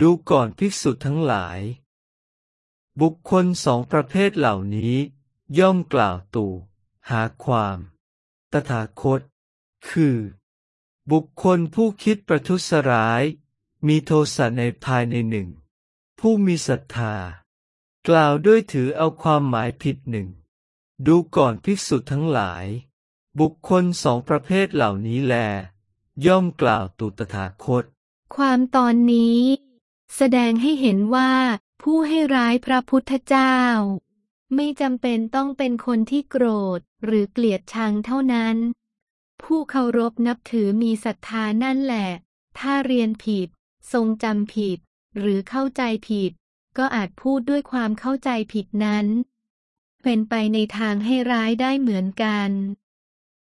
ดูก่อนภิกษุทั้งหลาย บุคคลสองประเภทเหล่านี้ ย่อมกล่าวตู่ หาความ ตถาคต คือ บุคคลผู้คิดประทุษร้าย มีโทสะในภายในหนึ่ง ผู้มีศรัทธา กล่าวด้วยถือเอาความหมายผิดหนึ่ง ดูก่อนภิกษุทั้งหลาย บุคคลสองประเภทเหล่านี้แล ย่อมกล่าวตู่ตถาคต ความตอนนี้ แสดงให้เห็นว่าผู้ให้ร้ายพระพุทธเจ้า ไม่จำเป็นต้องเป็นคนที่โกรธหรือเกลียดชังเท่านั้น ผู้เคารพนับถือมีศรัทธานั่นแหละ ถ้าเรียนผิด ทรงจำผิด หรือเข้าใจผิด ก็อาจพูดด้วยความเข้าใจผิดนั้น เป็นไปในทางให้ร้ายได้เหมือนกัน